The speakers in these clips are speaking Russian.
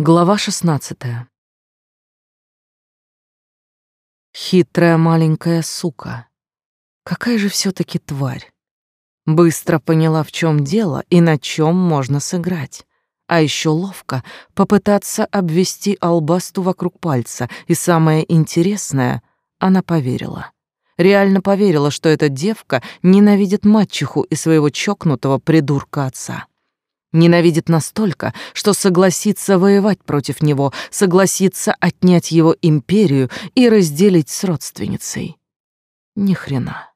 Глава шестнадцатая. Хитрая маленькая сука. Какая же все таки тварь. Быстро поняла, в чем дело и на чем можно сыграть. А еще ловко попытаться обвести албасту вокруг пальца. И самое интересное, она поверила. Реально поверила, что эта девка ненавидит мачеху и своего чокнутого придурка отца. Ненавидит настолько, что согласится воевать против него, согласится отнять его империю и разделить с родственницей. Ни хрена.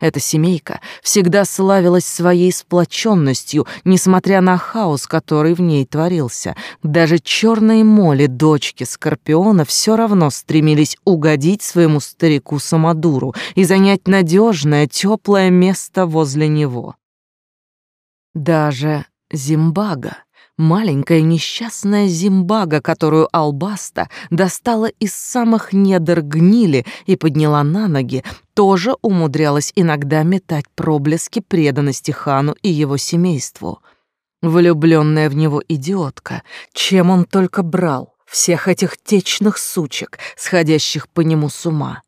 Эта семейка всегда славилась своей сплоченностью, несмотря на хаос, который в ней творился. Даже черные моли дочки Скорпиона все равно стремились угодить своему старику Самодуру и занять надежное, теплое место возле него. Даже Зимбага, маленькая несчастная зимбага, которую Албаста достала из самых недр гнили и подняла на ноги, тоже умудрялась иногда метать проблески преданности хану и его семейству. Влюбленная в него идиотка, чем он только брал всех этих течных сучек, сходящих по нему с ума,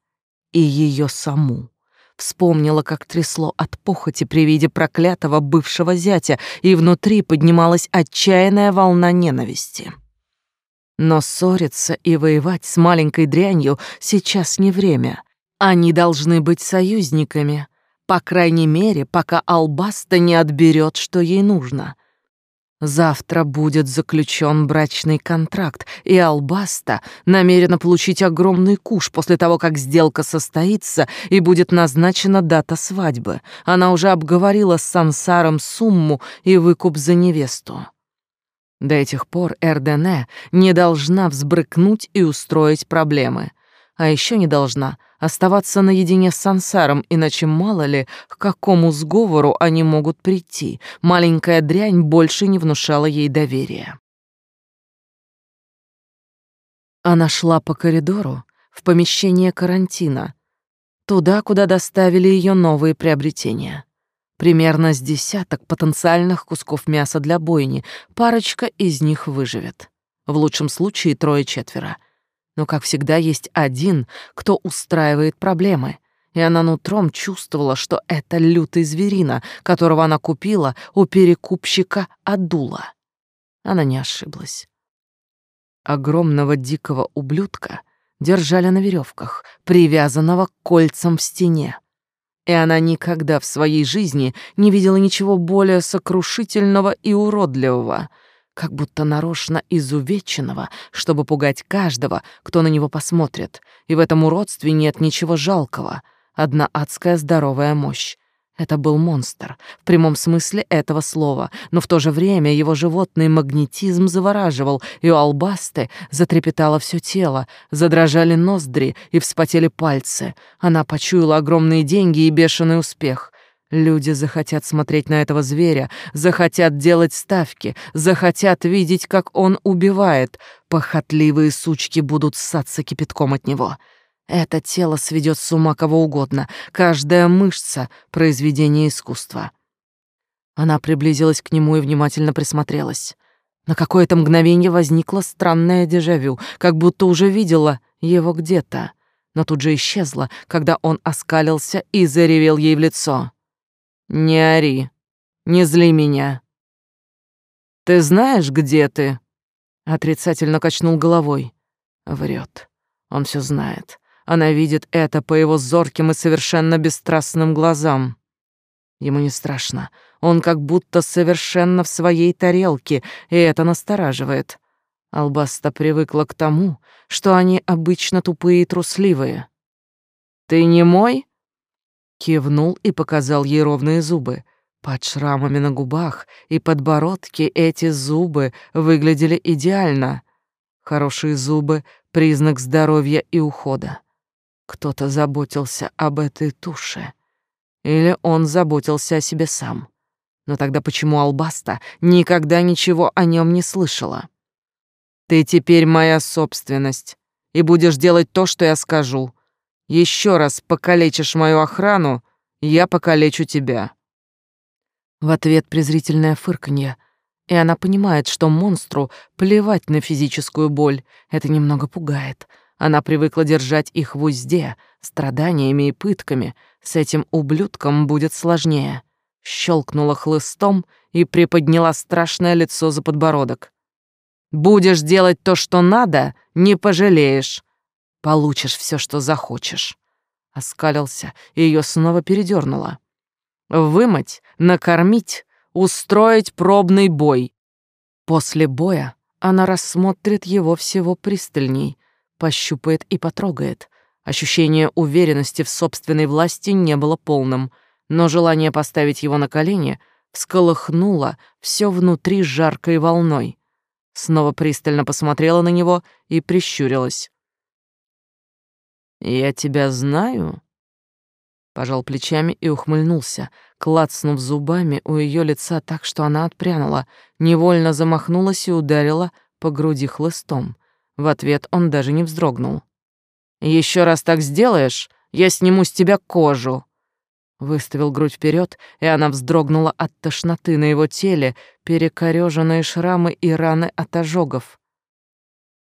и ее саму. Вспомнила, как трясло от похоти при виде проклятого бывшего зятя, и внутри поднималась отчаянная волна ненависти. Но ссориться и воевать с маленькой дрянью сейчас не время. Они должны быть союзниками, по крайней мере, пока Албаста не отберет, что ей нужно — Завтра будет заключен брачный контракт, и Албаста намерена получить огромный куш после того, как сделка состоится и будет назначена дата свадьбы. Она уже обговорила с Сансаром сумму и выкуп за невесту. До этих пор Эрдене не должна взбрыкнуть и устроить проблемы. А еще не должна оставаться наедине с сансаром, иначе мало ли, к какому сговору они могут прийти. Маленькая дрянь больше не внушала ей доверия. Она шла по коридору в помещение карантина, туда, куда доставили ее новые приобретения. Примерно с десяток потенциальных кусков мяса для бойни, парочка из них выживет. В лучшем случае трое-четверо — но, как всегда, есть один, кто устраивает проблемы. И она нутром чувствовала, что это лютый зверина, которого она купила у перекупщика Адула. Она не ошиблась. Огромного дикого ублюдка держали на веревках, привязанного кольцам в стене. И она никогда в своей жизни не видела ничего более сокрушительного и уродливого — как будто нарочно изувеченного, чтобы пугать каждого, кто на него посмотрит. И в этом уродстве нет ничего жалкого, одна адская здоровая мощь. Это был монстр, в прямом смысле этого слова, но в то же время его животный магнетизм завораживал, и у Албасты затрепетало все тело, задрожали ноздри и вспотели пальцы. Она почуяла огромные деньги и бешеный успех. Люди захотят смотреть на этого зверя, захотят делать ставки, захотят видеть, как он убивает. Похотливые сучки будут ссаться кипятком от него. Это тело сведет с ума кого угодно, каждая мышца — произведение искусства. Она приблизилась к нему и внимательно присмотрелась. На какое-то мгновение возникло странное дежавю, как будто уже видела его где-то, но тут же исчезла, когда он оскалился и заревел ей в лицо. Не ори, не зли меня. Ты знаешь, где ты? Отрицательно качнул головой. Врет. Он все знает. Она видит это по его зорким и совершенно бесстрастным глазам. Ему не страшно. Он как будто совершенно в своей тарелке, и это настораживает. Албаста привыкла к тому, что они обычно тупые и трусливые. «Ты не мой?» Кивнул и показал ей ровные зубы. Под шрамами на губах и подбородке эти зубы выглядели идеально. Хорошие зубы — признак здоровья и ухода. Кто-то заботился об этой туше. Или он заботился о себе сам. Но тогда почему Албаста никогда ничего о нем не слышала? «Ты теперь моя собственность, и будешь делать то, что я скажу», еще раз покалечишь мою охрану, я покалечу тебя». В ответ презрительное фырканье. И она понимает, что монстру плевать на физическую боль. Это немного пугает. Она привыкла держать их в узде, страданиями и пытками. С этим ублюдком будет сложнее. Щелкнула хлыстом и приподняла страшное лицо за подбородок. «Будешь делать то, что надо, не пожалеешь. Получишь все, что захочешь». Оскалился, и ее снова передернуло. «Вымыть, накормить, устроить пробный бой. После боя она рассмотрит его всего пристальней, пощупает и потрогает. Ощущение уверенности в собственной власти не было полным, но желание поставить его на колени всколыхнуло все внутри жаркой волной. Снова пристально посмотрела на него и прищурилась. «Я тебя знаю?» Пожал плечами и ухмыльнулся, клацнув зубами у ее лица так, что она отпрянула, невольно замахнулась и ударила по груди хлыстом. В ответ он даже не вздрогнул. Еще раз так сделаешь, я сниму с тебя кожу. Выставил грудь вперед, и она вздрогнула от тошноты на его теле, перекорёженные шрамы и раны от ожогов.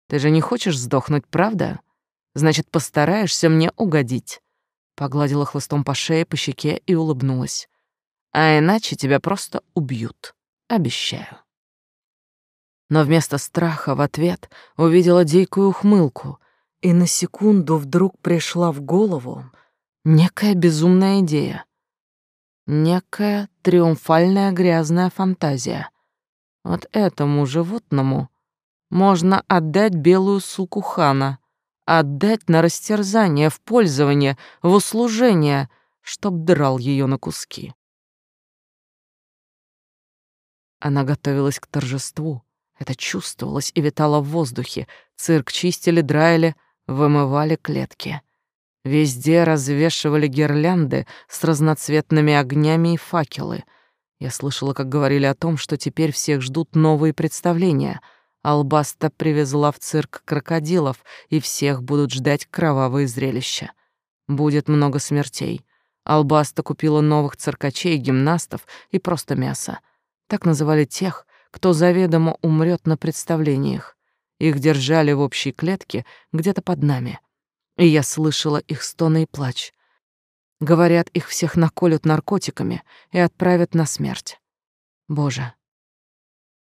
Ты же не хочешь сдохнуть, правда? Значит, постараешься мне угодить. Погладила хлыстом по шее, по щеке и улыбнулась. А иначе тебя просто убьют. Обещаю. Но вместо страха в ответ увидела дикую ухмылку, и на секунду вдруг пришла в голову некая безумная идея. Некая триумфальная грязная фантазия. Вот этому животному можно отдать белую суку хана, отдать на растерзание, в пользование, в услужение, чтоб драл ее на куски. Она готовилась к торжеству. Это чувствовалось и витало в воздухе. Цирк чистили, драили, вымывали клетки. Везде развешивали гирлянды с разноцветными огнями и факелы. Я слышала, как говорили о том, что теперь всех ждут новые представления — Албаста привезла в цирк крокодилов, и всех будут ждать кровавые зрелища. Будет много смертей. Албаста купила новых циркачей, гимнастов и просто мясо. Так называли тех, кто заведомо умрет на представлениях. Их держали в общей клетке где-то под нами. И я слышала их стоны и плач. Говорят, их всех наколют наркотиками и отправят на смерть. Боже,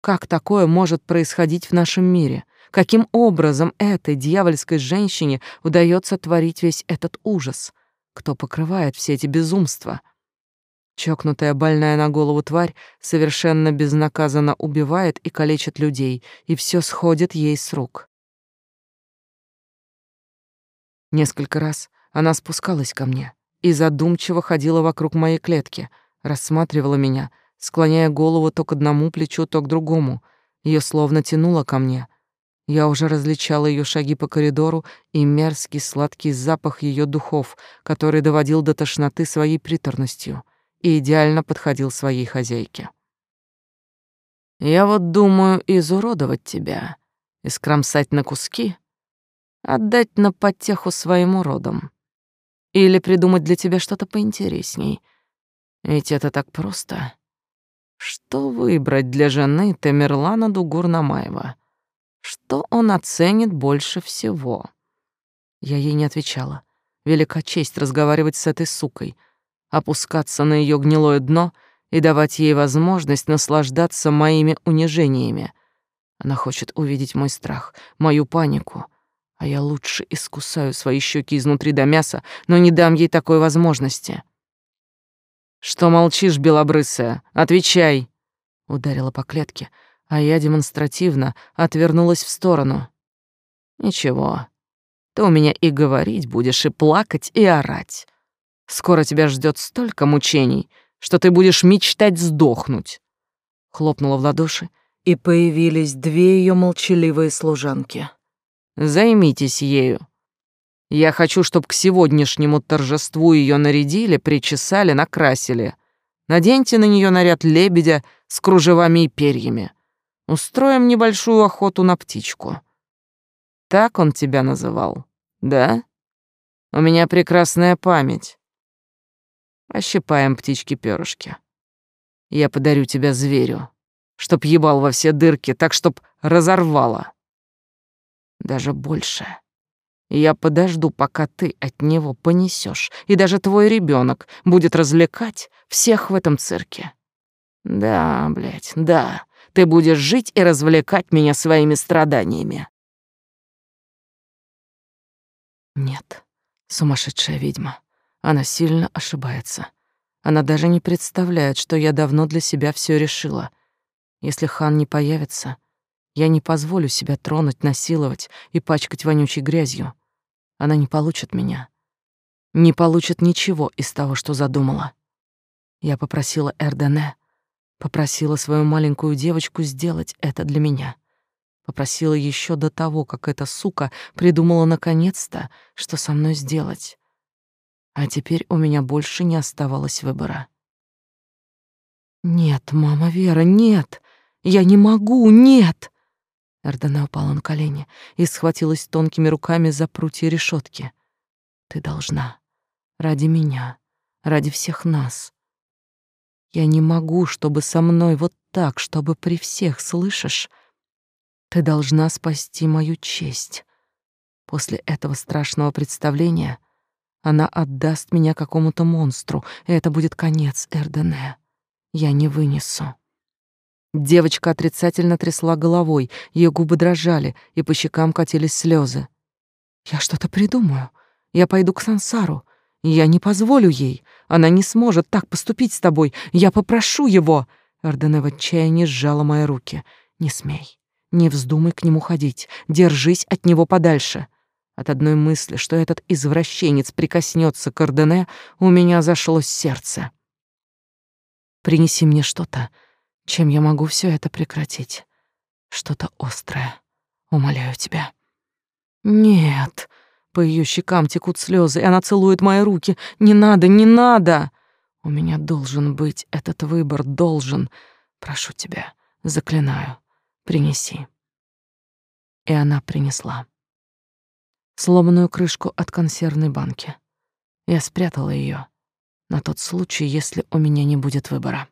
как такое может происходить в нашем мире? Каким образом этой дьявольской женщине удается творить весь этот ужас? Кто покрывает все эти безумства? Чокнутая больная на голову тварь совершенно безнаказанно убивает и калечит людей, и все сходит ей с рук. Несколько раз она спускалась ко мне и задумчиво ходила вокруг моей клетки, рассматривала меня — склоняя голову то к одному плечу, то к другому. Ее словно тянуло ко мне. Я уже различала ее шаги по коридору и мерзкий сладкий запах ее духов, который доводил до тошноты своей приторностью и идеально подходил своей хозяйке. «Я вот думаю изуродовать тебя, искромсать на куски, отдать на потеху своим уродам. Или придумать для тебя что-то поинтересней. Ведь это так просто. Что выбрать для жены Тамерлана Дугурнамаева? Что он оценит больше всего? Я ей не отвечала. Велика честь разговаривать с этой сукой, опускаться на ее гнилое дно и давать ей возможность наслаждаться моими унижениями. Она хочет увидеть мой страх, мою панику, а я лучше искусаю свои щеки изнутри до мяса, но не дам ей такой возможности. «Что молчишь, белобрысая? Отвечай!» Ударила по клетке, а я демонстративно отвернулась в сторону. «Ничего, ты у меня и говорить будешь, и плакать, и орать. Скоро тебя ждет столько мучений, что ты будешь мечтать сдохнуть». Хлопнула в ладоши, и появились две ее молчаливые служанки. «Займитесь ею. Я хочу, чтобы к сегодняшнему торжеству ее нарядили, причесали, накрасили. Наденьте на нее наряд лебедя с кружевами и перьями. Устроим небольшую охоту на птичку. Так он тебя называл, да? У меня прекрасная память. Ощипаем птички перышки. Я подарю тебя зверю. чтоб ебал во все дырки, так чтоб разорвало. Даже больше. Я подожду, пока ты от него понесешь, и даже твой ребенок будет развлекать всех в этом цирке. Да, блядь, да, ты будешь жить и развлекать меня своими страданиями. Нет, сумасшедшая ведьма. Она сильно ошибается. Она даже не представляет, что я давно для себя все решила. Если хан не появится, я не позволю себя тронуть, насиловать и пачкать вонючей грязью. Она не получит меня. Не получит ничего из того, что задумала. Я попросила Эрдене, попросила свою маленькую девочку сделать это для меня. Попросила еще до того, как эта сука придумала наконец-то, что со мной сделать. А теперь у меня больше не оставалось выбора. Нет, мама Вера, нет. Я не могу, нет. Эрдена упала на колени и схватилась тонкими руками за прутья решетки. Ты должна. Ради меня, ради всех нас. Я не могу, чтобы со мной вот так, чтобы при всех, слышишь? Ты должна спасти мою честь. После этого страшного представления она отдаст меня какому-то монстру, и это будет конец Эрдене. Я не вынесу. Девочка отрицательно трясла головой, ее губы дрожали, и по щекам катились слезы. Я что-то придумаю. Я пойду к Сансару. Я не позволю ей. Она не сможет так поступить с тобой. Я попрошу его. Эрдене в отчаянии сжала мои руки. Не смей. Не вздумай к нему ходить. Держись от него подальше. От одной мысли, что этот извращенец прикоснется к Ордене, у меня зашлось сердце. Принеси мне что-то, чем я могу все это прекратить. Что-то острое. Умоляю тебя. Нет. По ее щекам текут слезы, и она целует мои руки. Не надо, не надо. У меня должен быть этот выбор, должен. Прошу тебя, заклинаю. Принеси. И она принесла. Сломанную крышку от консервной банки. Я спрятала ее на тот случай, если у меня не будет выбора.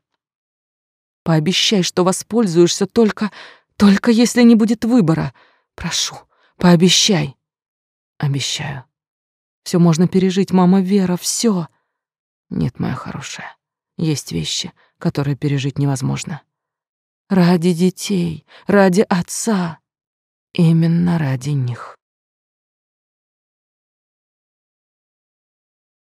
Пообещай, что воспользуешься только... только если не будет выбора. Прошу, пообещай. Обещаю. Все можно пережить, мама Вера, все. Нет, моя хорошая, есть вещи, которые пережить невозможно. Ради детей, ради отца, именно ради них.